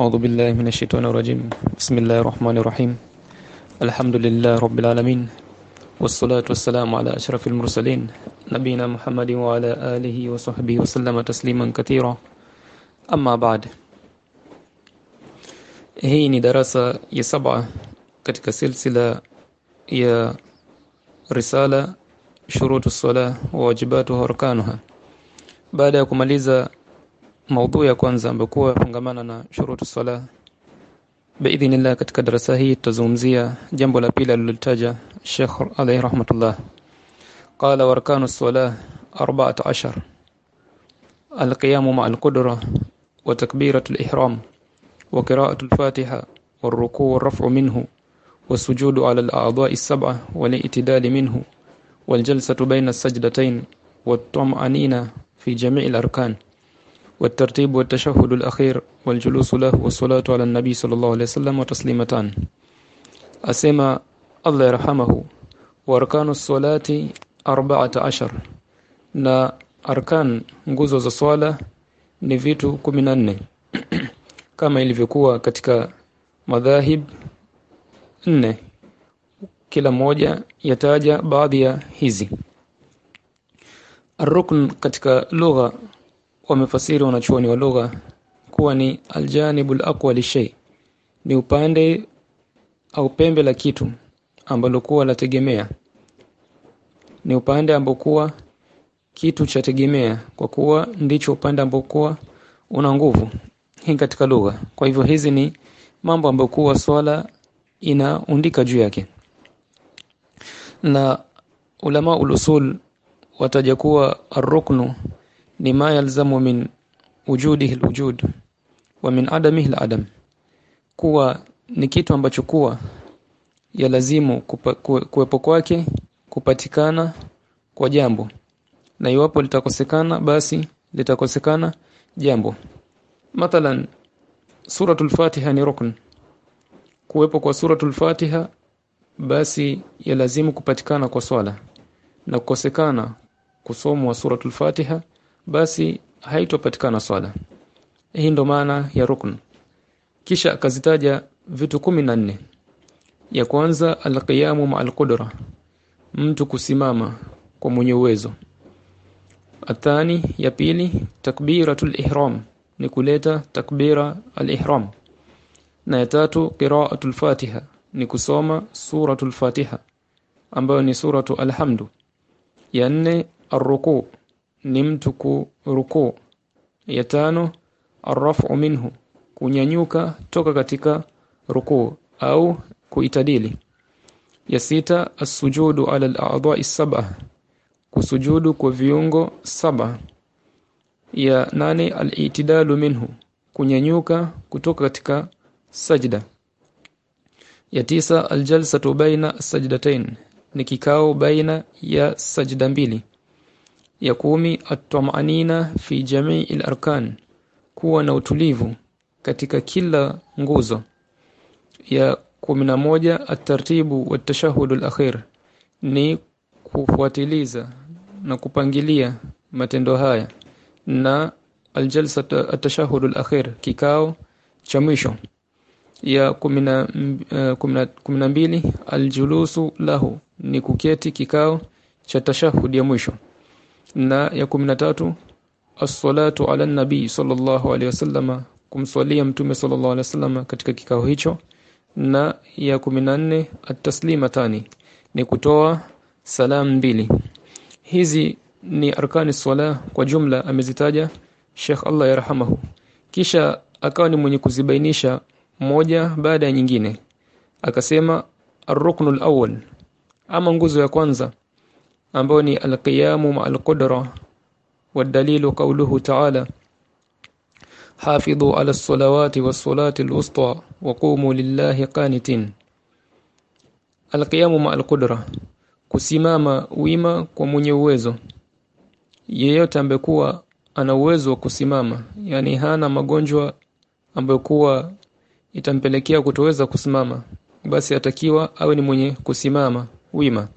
أعوذ بالله من الشيطان الرجيم. بسم الله الرحمن الرحيم. الحمد لله رب العالمين والصلاة والسلام على أشرف المرسلين نبينا محمد وعلى آله وصحبه وسلم تسليما كثيرا. أما بعد hii ni darasa ya saba katika silsila ya risala shurutu sala wa wajibatuha موضوع كوانزا بكوة فنغمانا شروط الصلاة. بإذن الله كتك درساهي التزومزية جنب الأبيل للتاجة الشيخ عليه رحمة الله. قال وركان الصلاة أربعة عشر. القيام مع القدرة وتكبيرة الإحرام وقراءة الفاتحة والركوع والرفع منه والسجود على الأعضاء السبعة والاعتدال منه والجلسة بين السجدتين والطمأنينة في جميع الأركان. والترتيب والتشهد الأخير والجلوس له والصلاة على النبي صلى الله عليه وسلم وتسليمتان. أسمى الله يرحمه وأركان الصلاة أربعة عشر. za swala ni vitu 14 kama ilivyokuwa katika madhahib nne. Kila moja yataja baadhi ya hizi. Arrukn katika lugha wamefasiri wanachuoni wa lugha kuwa ni aljanibul aqwa lishay ni upande au pembe la kitu ambalo kuwa lategemea ni upande ambao kuwa kitu cha tegemea kwa kuwa ndicho upande ambao kuwa una nguvu. Hii katika lugha. Kwa hivyo hizi ni mambo ambayo kuwa swala inaundika juu yake. Na ulama ulusul wataja kuwa arruknu ni ma yalzamu min wujudihi alwujud wa min adamihi aladam kuwa ni kitu ambacho kuwa ya lazimu kuwepo kwake kupatikana kwa jambo. Na iwapo litakosekana basi litakosekana jambo. Mathalan suratul fatiha ni rukn. Kuwepo kwa suratul fatiha basi ya lazimu kupatikana kwa swala. Na kukosekana kusomwa suratul fatiha basi haitopatikana swala hii ndo maana ya rukn. Kisha akazitaja vitu kumi na nne. Ya kwanza alqiyamu ma alqudra mtu kusimama kwa mwenye uwezo. Athani ya pili takbiratul ihram. Ni kuleta takbira alihram. Na ya tatu qira'atul fatiha. Ni kusoma suratul fatiha ambayo ni suratu alhamdu. Ya nne arruku ni mtu kuruku ya tano arrafu minhu kunyanyuka toka katika ruku au kuitadili. Ya sita as-sujudu ala al-a'dha'i sab'a kusujudu kwa viungo saba. Ya nane al-i'tidalu minhu kunyanyuka kutoka katika sajda. Ya tisa aljalsatu baina sajdatain ni kikao baina ya sajda mbili ya kumi at-tuma'anina fi jami'i al-arkan kuwa na utulivu katika kila nguzo. Ya kumi na moja wat-tashahhud al-akhir ni kufuatiliza na kupangilia matendo haya. Na aljalsa at-tashahhud al-akhir kikao cha mwisho. Ya kumi na mbili aljulusu lahu ni kuketi kikao cha tashahudi ya mwisho na ya kumi na tatu as-salatu ala nabii sallallahu alaihi wasallam kumswalia mtume sallallahu alaihi wasallam katika kikao hicho. Na ya kumi na nne at-taslimatani ni kutoa salam mbili. Hizi ni arkani swala kwa jumla amezitaja Sheikh Allah yarhamahu. Kisha akawa ni mwenye kuzibainisha moja baada ya nyingine. Akasema ar-ruknul awwal ama nguzo ya kwanza ambao ni alqiyamu ma'al qudra wadalilu qawluhu ta'ala hafidhu ala as-salawati was-salati al-wusta wa qumu lillahi qanitin. Alqiyamu ma'al qudra kusimama wima kwa mwenye uwezo. Yeyote ambekuwa ana uwezo wa kusimama yani hana magonjwa ambayo kuwa itampelekea kutoweza kusimama basi atakiwa awe ni mwenye kusimama wima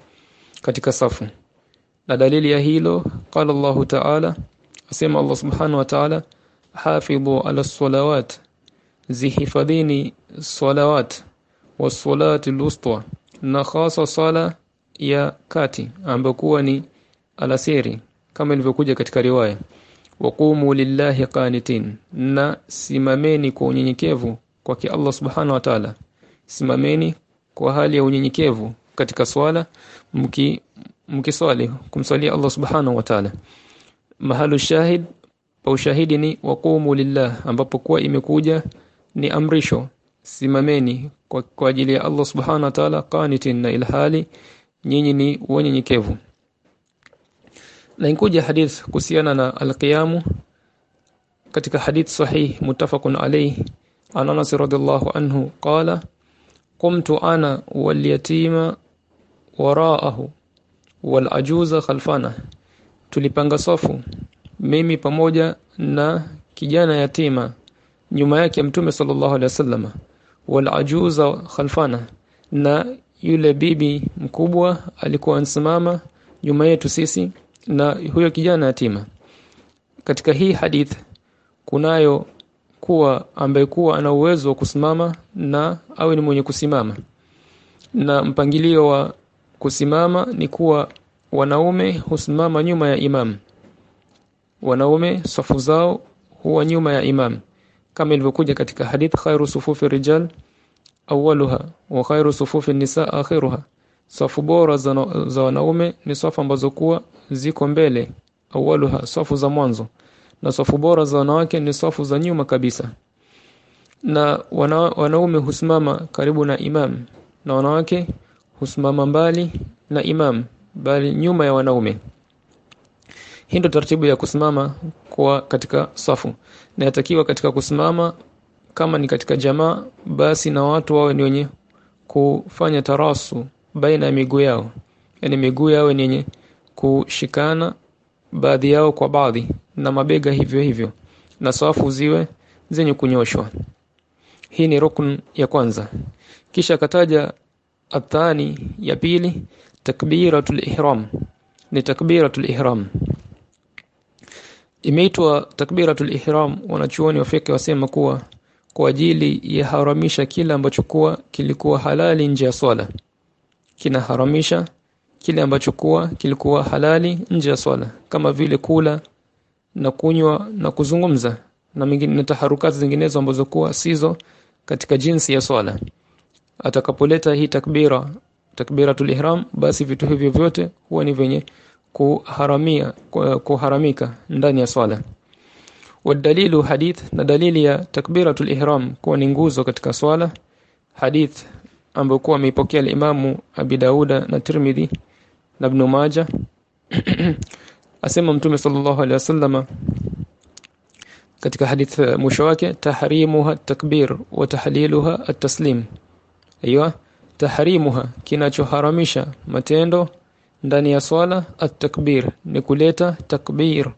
katika safu na dalili ya hilo qala Allahu ta'ala asema Allah subhanahu wa ta'ala hafidhu ala salawat zihifadhini salawat wasalati lustwa na hasa sala ya kati ambayo kuwa ni alasiri kama ilivyokuja katika riwaya waqumu lillahi qanitin. Na simameni kwa unyenyekevu kwa Allah subhanahu wa ta'ala. Simameni kwa hali ya unyenyekevu katika swala mki mkiswali kumswalia Allah subhanahu wa ta'ala. Mahalu shahid pa ushahidi ni waqumu lillah ambapo kuwa imekuja ni amrisho. Simameni kwa, kwa ajili ya Allah subhanahu wa ta'ala qanitin na ilhali nyinyi ni wanyenyekevu. Na inkuja hadith kuhusiana na alqiyamu. Katika hadith sahih muttafaqun alayhi an Anas radhiallahu anhu qala qumtu ana wal yatima waraahu wal ajuza khalfana. Tulipanga safu. Mimi pamoja na kijana yatima nyuma yake mtume sallallahu alaihi wasallam. Wal ajuza khalfana. Na yule bibi mkubwa alikuwa ansimama nyuma yetu sisi na huyo kijana yatima. Katika hii hadith kunayo kuwa ambaye kuwa ana uwezo wa kusimama na awe ni mwenye kusimama. Na mpangilio wa kusimama ni kuwa wanaume husimama nyuma ya imam. Wanaume safu zao huwa nyuma ya imam. Kama ilivyokuja katika hadith khairu sufufi rijal awwaluha wa khairu sufufi nisa akhiruha. Safu bora za, za wanaume ni safu ambazo kuwa ziko mbele awwaluha safu za mwanzo. Na safu bora za wanawake ni safu za nyuma kabisa. Na wana, wanaume husimama karibu na imam. Na wanawake husimama mbali na imam bali nyuma ya wanaume. Hii ndio taratibu ya kusimama kwa katika safu. Na yatakiwa katika kusimama kama ni katika jamaa basi na watu wawe ni wenye kufanya tarasu baina ya miguu yao. Yani miguu yao ni yenye kushikana baadhi yao kwa baadhi na mabega hivyo hivyo na safu ziwe zenye kunyoshwa. Hii ni rukun ya kwanza. Kisha kataja athani ya pili takbiratul ihram ni takbiratul ihram imeitwa takbiratul ihram wanachuoni wafike wasema kuwa kwa ajili ya haramisha kila ambacho kuwa kilikuwa halali nje ya swala. Kinaharamisha kile ambacho kuwa kilikuwa halali nje ya swala. Kama vile kula na kunywa na kuzungumza na mingine na taharukati zinginezo ambazo kuwa sizo katika jinsi ya swala atakapoleta hii takbira takbiratul ihram basi vitu hivyo vyote huwa ni venye kuharamia kuharamika ndani ya swala. Wadalilu hadith na dalili ya takbiratul ihram kuwa ni nguzo katika swala. Hadith ambayo kuwa ameipokea al-Imamu Abi Dauda na Tirmidhi na Ibn Majah. Asema Mtume sallallahu alaihi wasallam katika hadith mwisho wake tahrimuha takbir wa tahliluha at-taslim aiywa tahrimuha kinachoharamisha matendo ndani ya swala at-takbir ni kuleta takbir.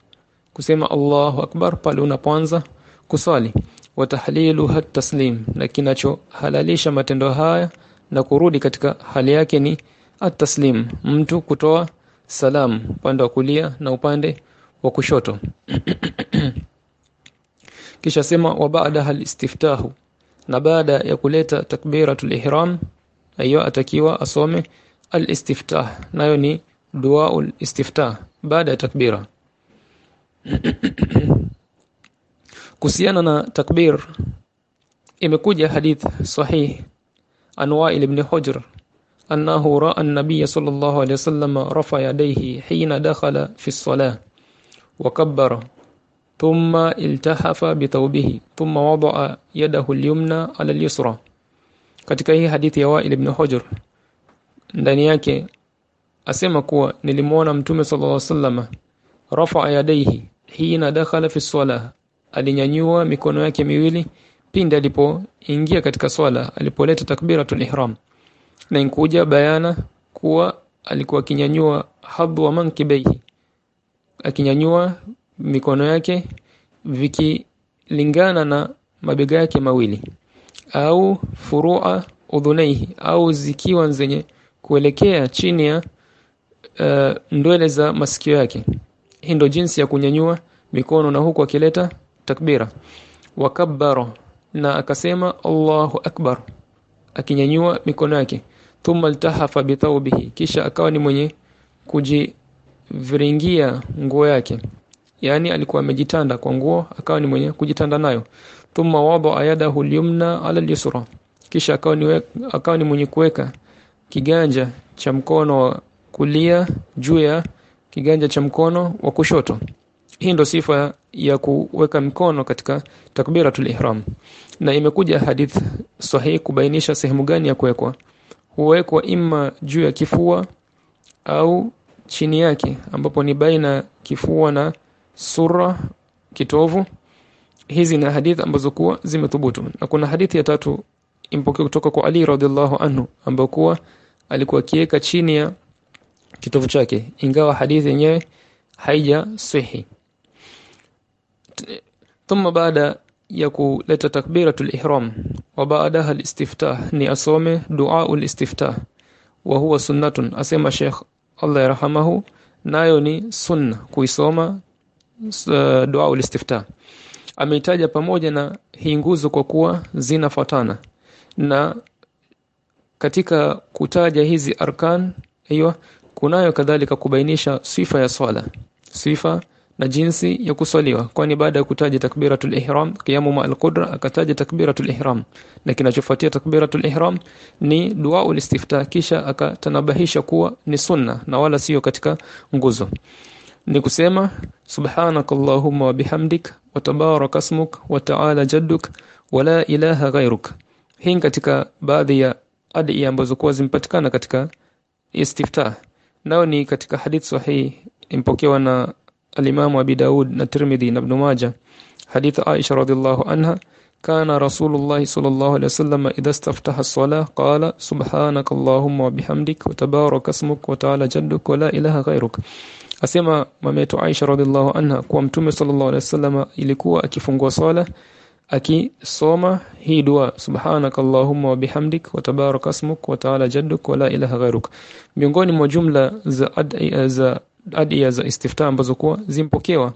Kusema Allahu akbar pale unapoanza kusali wa tahliluha at-taslim na kinachohalalisha matendo haya na kurudi katika hali yake ni at-taslim mtu kutoa salam upande wa kulia na upande wa kushoto. Kisha sema wa baada hal istiftahu na baada ya kuleta takbiratul ihram ayo atakiwa asome al-istiftah nayo ni duaul istiftah baada ya takbira kuhusiana na takbir imekuja hadith sahih an Wa'il ibn Hujr annahu ra'a an-nabiy sallallahu alayhi wasallam rafa yadayhi hina dakhala fi as-salah wa kabbara thumma iltahafa bi thawbihi thumma wada'a yadahu al-yumna 'ala al-yusra katika hii hadithi ya Wa'il ibn Hujr ndani yake asema kuwa nilimuona mtume sallallahu alayhi wasallam rafa yadayhi hina dakhala fi as-salah alinyanyua mikono yake miwili pindi alipoingia katika swala alipoleta takbiratul ihram na inkuja bayana kuwa alikuwa akinyanyua wa mankibaihi akinyanyua mikono yake vikilingana na mabega yake mawili. Au furua udhunaihi au zikiwa zenye kuelekea chini ya uh, ndwele za masikio yake. Hii ndio jinsi ya kunyanyua mikono na huku akileta takbira. Wakabbara na akasema Allahu akbar. Akinyanyua mikono yake. Thumma altahafa bithawbihi kisha akawa ni mwenye kujiviringia nguo yake yani alikuwa amejitanda kwa nguo akawa ni mwenye kujitanda nayo. Thumma wada yadahu al-yumna ala al-yusra. Kisha akawa ni akawa ni mwenye kuweka kiganja cha mkono wa kulia juu ya kiganja cha mkono wa kushoto. Hii ndo sifa ya kuweka mkono katika takbiratul ihram. Na imekuja hadith sahihi kubainisha sehemu gani ya kuwekwa. Huwekwa imma juu ya kifua au chini yake ambapo ni baina kifua na sura kitovu. Hizi na hadithi ambazo kuwa zimethubutu. Na kuna hadithi ya tatu impokea kutoka kwa Ali radhiallahu anhu ambayo kuwa alikuwa kiweka chini ya kitovu chake ingawa hadithi yenyewe haija sahihi. Thumma baada ya kuleta takbiratul ihram wa baadaha al-istiftah ni asome dua al-istiftah wa huwa sunnatun asema Sheikh Allah yarhamahu nayo ni sunna kuisoma uh, dua ameitaja pamoja na hii nguzo kwa kuwa zinafuatana. Na katika kutaja hizi arkan hiyo kunayo kadhalika kubainisha sifa ya swala. Sifa na jinsi ya kuswaliwa. Kwani baada ya kutaja takbiratul ihram qiyamu ma alqudra akataja takbiratul ihram. Na kinachofuatia takbiratul ihram ni dua ul-istiftah kisha akatanabahisha kuwa ni sunna na wala sio katika nguzo ni kusema subhanakallahumma wa bihamdik wa tabaraka ismuk wa ta'ala jadduk wa la ilaha ghayruk hii katika baadhi ya adi ambazo kuwa zimpatikana katika istiftah nao ni katika hadith sahih impokewa na الإمام أبي داود الترمذي ابن ماجه حديث عائشة رضي الله عنها كان رسول الله صلى الله عليه وسلم إذا استفتح الصلاة قال سبحانك اللهم وبحمدك وتبارك اسمك وتعالى جدك ولا إله غيرك asema mama yetu Aisha radhiallahu anha kuwa mtume sallallahu alaihi wasallam ilikuwa akifungua sala akisoma hii dua subhanakallahumma wa bihamdik wa tabaraka ismuk wa ta'ala jadduk wa la ilaha ghairuk miongoni mwa jumla za ad, za adia za istifta ambazo kuwa zimpokewa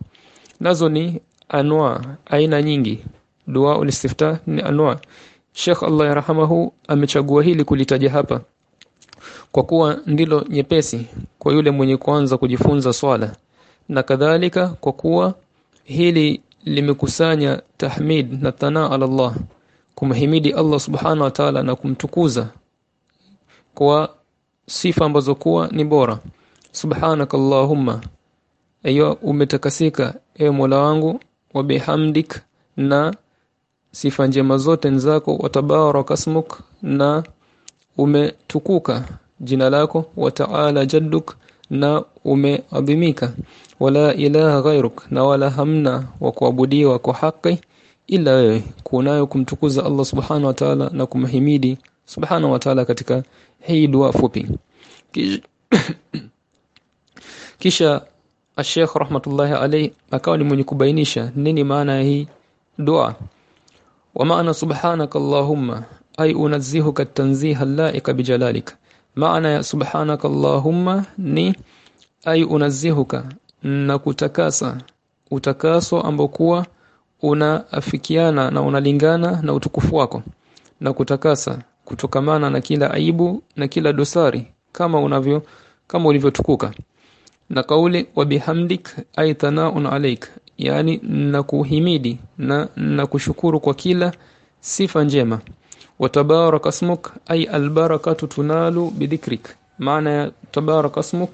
nazo ni anwa aina nyingi. Dua ulistifta ni anwa. Sheikh Allah yarhamahu amechagua hili kulitaja hapa kwa kuwa ndilo nyepesi kwa yule mwenye kuanza kujifunza swala. Na kadhalika kwa kuwa hili limekusanya tahmid na thana ala Allah kumhimidi Allah subhanahu wa ta'ala na kumtukuza kwa sifa ambazo kuwa ni bora. Subhanak allahumma ayo umetakasika e Mola wangu wa bihamdik na sifa njema zote nzako watabaraka ismuk na umetukuka. Jina lako wa ta'ala jadduk na umeadhimika. Wala ilaha ghairuk na wala hamna wa kuabudiwa kwa haki ila wewe. Kunayo kumtukuza Allah subhanahu wa ta'ala na kumhimidi subhanahu wa ta'ala katika hii dua fupi. Kisha Sheikh rahmatullahi alayhi akawa ni mwenye kubainisha nini maana ya hii dua. Wa maana subhanaka allahumma ay unazzihuka tanziha laika bijalalik maana ya subhanaka allahumma ni ay unazzihuka na kutakasa. Utakaso ambokuwa unaafikiana na unalingana na utukufu wako na kutakasa kutokamana na kila aibu na kila dosari kama unavyo kama ulivyotukuka. Na kauli wa bihamdik ay thanaun alaik yani nakuhimidi na nakushukuru kwa kila sifa njema wa اسمك أي البركة تنال tunalu معنى تبارك اسمك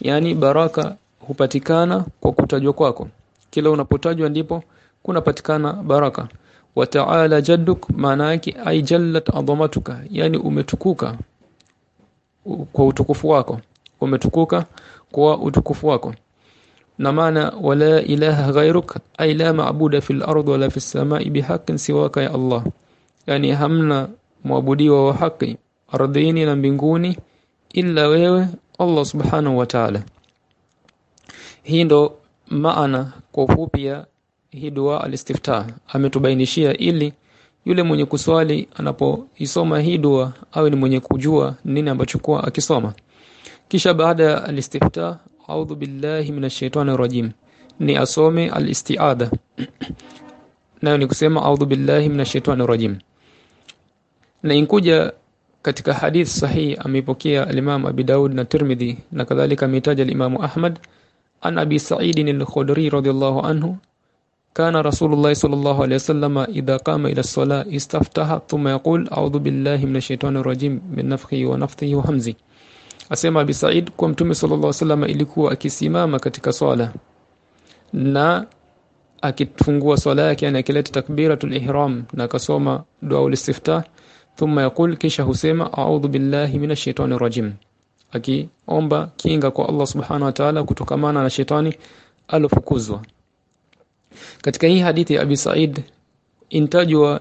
yani baraka hupatikana kwa kutajwa kwako. Kila unapotajwa ndipo kunapatikana baraka. Wa ta'ala jadduk maana yake ay jallat adhamatuka yani umetukuka kwa utukufu wako. Umetukuka kwa utukufu wako. Na maana wala ilaha ghairuk ay la ma'buda fil ardi wala fis samai bihaqqin siwaka ya Allah yani hamna mwabudiwa wa haki ardhini na mbinguni ila wewe Allah subhanahu wa ta'ala. Hii ndo maana kwa ufupi ya hii dua al-istiftah. Ametubainishia ili yule mwenye kuswali anapoisoma hii dua awe ni mwenye kujua nini ambacho kwa akisoma. Kisha baada ya alistiftah a'udhu billahi minash shaitani rajim ni asome alistiada nayo ni kusema a'udhu billahi minashaitani rajim na inkuja katika hadith sahihi amepokea al-Imam Abi Daud na Tirmidhi na kadhalika ametaja al-Imam Ahmad. An Abi Sa'id al-Khudri radhiyallahu anhu kana Rasulullah sallallahu alayhi wasallam idha qama ila as-salah istaftaha thumma yaqul a'udhu billahi minash shaitanir rajim min nafthihi wa nafthihi wa hamzi. Asema Abi Sa'id kwa mtume sallallahu alayhi wasallam ilikuwa akisimama katika swala na akifungua swala yake anakileta takbiratul ihram na akasoma dua ulistiftah thumma yaqul kisha husema a'udhu billahi minash shaitani rajim. Akiomba kinga kwa Allah subhanahu wa ta'ala kutokamana na shetani alofukuzwa katika hii hadithi ya Abi Said intajwa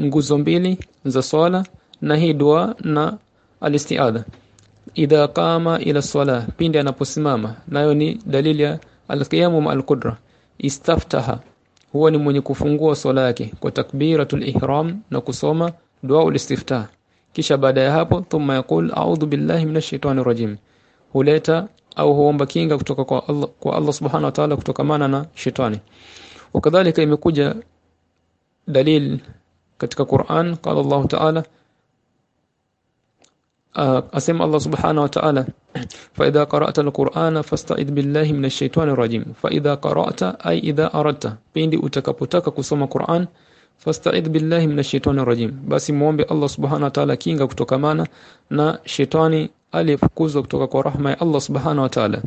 nguzo mbili za swala na hii dua na alistiadha. Idha qama ila swala pindi anaposimama nayo ni dalili ya alqiyamu ma alqudra. Istaftaha huwa ni mwenye kufungua swala yake kwa takbiratul ihram na kusoma dua ulistiftah kisha baada ya hapo thumma yaqul a'udhu billahi minash shaitani rajim. Huleta au huomba kinga kutoka kwa Allah kwa Allah subhanahu wa ta'ala kutokamana na shetani wakadhalika imekuja dalil katika Qur'an qala Allah ta'ala asema Allah subhanahu wa ta'ala fa idha qara'ta al-Qur'ana fasta'id billahi minash shaitani rajim. Fa idha qara'ta ay idha aradta. Pindi utakapotaka kusoma Qur'an fasta'id billahi minash shaitani rajim. Basi muombe Allah subhanahu wa ta'ala kinga kutokamana na shetani aliyefukuzwa kutoka kwa rahma ya Allah subhanahu wa ta'ala.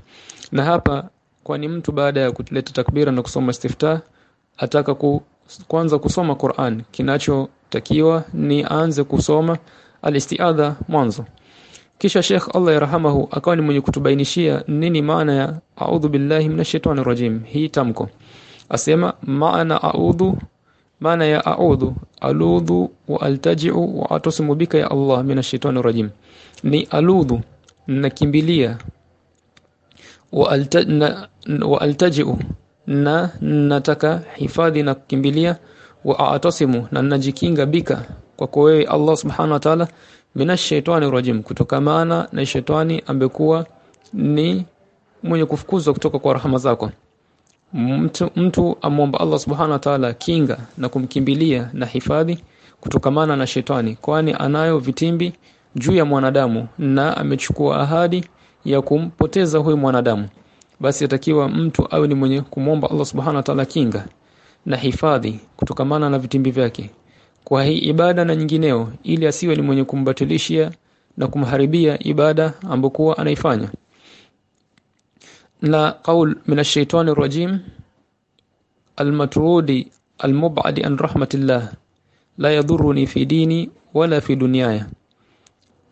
Na hapa kwani mtu baada ya kuleta takbira na kusoma istiftah ataka ku, kwanza kusoma Qur'an. Kinachotakiwa ni aanze kusoma alistiadha mwanzo. Kisha Sheikh Allah yarhamahu akawa ni mwenye kutubainishia nini maana ya a'udhu billahi minash shaitani rajim. Hii tamko. Asema maana a'udhu maana ya a'udhu aludhu wa altaji'u wa atasimu bika ya Allah minash shaitani rajim. Ni aludhu nakimbilia. Wa, alta, na, wa altaji'u na nataka hifadhi na kukimbilia. Wa atasimu na najikinga bika kwa wewe Allah subhanahu wa ta'ala minash shaitani rajim. Kutokamana na shetani ambekuwa ni mwenye kufukuzwa kutoka kwa rahama zako mtu, mtu amwomba Allah subhanahu wa ta'ala kinga na kumkimbilia na hifadhi kutokamana na shetani kwani anayo vitimbi juu ya mwanadamu na amechukua ahadi ya kumpoteza huyu mwanadamu. Basi atakiwa mtu awe ni mwenye kumwomba Allah subhanahu wa ta'ala kinga na hifadhi kutokamana na vitimbi vyake. Kwa hii ibada na nyingineo ili asiwe ni mwenye kumbatilishia na kumharibia ibada ambokuwa anaifanya na qaul min ash-shaytani rajim al-matrudi al-mub'ad an rahmatillah la yadhurruni fi dini wala fi dunyaya.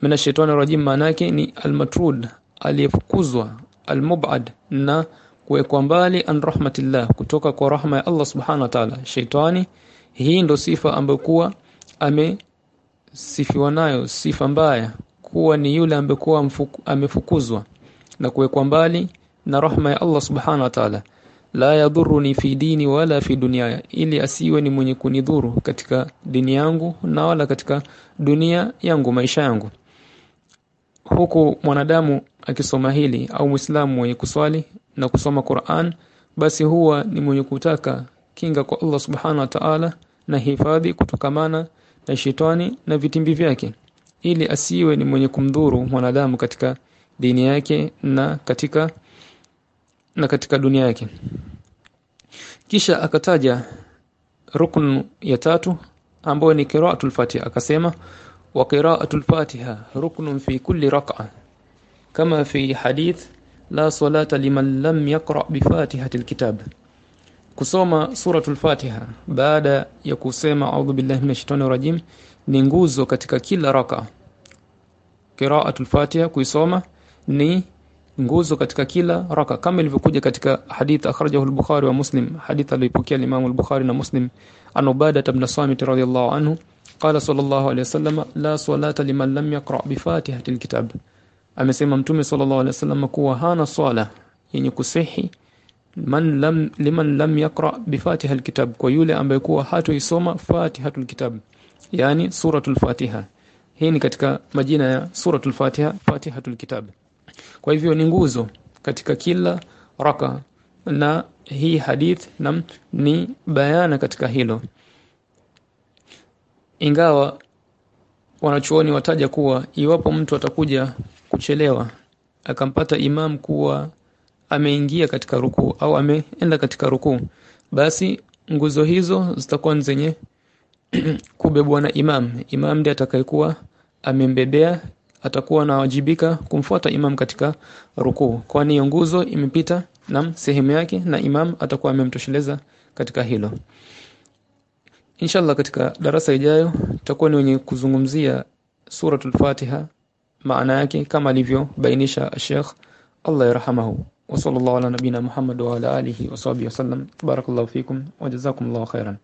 Min ash-shaytani rajim manake ni al-matrud aliyefukuzwa al-mub'ad na kuwekwa mbali an rahmatillah kutoka kwa rahma ya Allah subhanahu wa ta'ala. Shaytani hii ndo sifa ambayo kuwa amesifiwa nayo sifa mbaya kuwa ni yule ambaye amefukuzwa na kuwekwa mbali na rahma ya Allah subhanahu wa ta'ala. La yadhurruni fi dini wala fi dunyaya ili asiwe ni mwenye kunidhuru katika dini yangu na wala katika dunia yangu maisha yangu. Huku mwanadamu akisoma hili au muislamu mwenye kuswali na kusoma Qur'an basi huwa ni mwenye kutaka kinga kwa Allah subhanahu wa ta'ala na hifadhi kutokamana na shetani na vitimbi vyake ili asiwe ni mwenye kumdhuru mwanadamu katika dini yake na katika na katika dunia yake. Kisha akataja rukun ya tatu ambayo ni qira'atul fatiha. Akasema wa qira'atul fatiha ruknun fi kulli rak'a. Kama fi hadith la salata liman lam yaqra bi fatihatil kitab. Kusoma suratul fatiha baada ya kusema a'udhu billahi minash shaitani rajim ni nguzo katika kila raka. Qira'atul fatiha kuisoma ni nguzo katika kila raka kama ilivyokuja katika hadith akhrajahu al-Bukhari wa Muslim hadith aliyopokea Imam al-Bukhari na Muslim. An ibn Samit radhiyallahu anhu qala sallallahu alayhi wasallam la salata liman lam yaqra bi fatihati al-kitab amesema mtume sallallahu alayhi wasallam kuwa hana swala yenye kusihi man lam liman lam yaqra bi fatiha al-kitab kwa yule ambaye kuwa hatoisoma fatihatul kitab yani suratul fatiha. Hii ni katika majina ya suratul fatiha fatihatul kitab kwa hivyo ni nguzo katika kila raka. Na hii hadith nam ni bayana katika hilo. Ingawa wanachuoni wataja kuwa iwapo mtu atakuja kuchelewa akampata imam kuwa ameingia katika rukuu au ameenda katika rukuu basi nguzo hizo zitakuwa zenye kubebwa na imam. Imam ndiye atakayekuwa amembebea atakuwa anawajibika kumfuata imam katika rukuu. Kwani nguzo imepita na sehemu yake na imam atakuwa amemtosheleza katika hilo. Inshallah katika darasa ijayo tutakuwa ni wenye kuzungumzia suratul Fatiha maana yake kama alivyobainisha Sheikh Allah yarhamahu. Wa sallallahu ala nabina Muhammad wa ala alihi wa sahbihi wasallam barakallahu fikum wa jazakumullahu khairan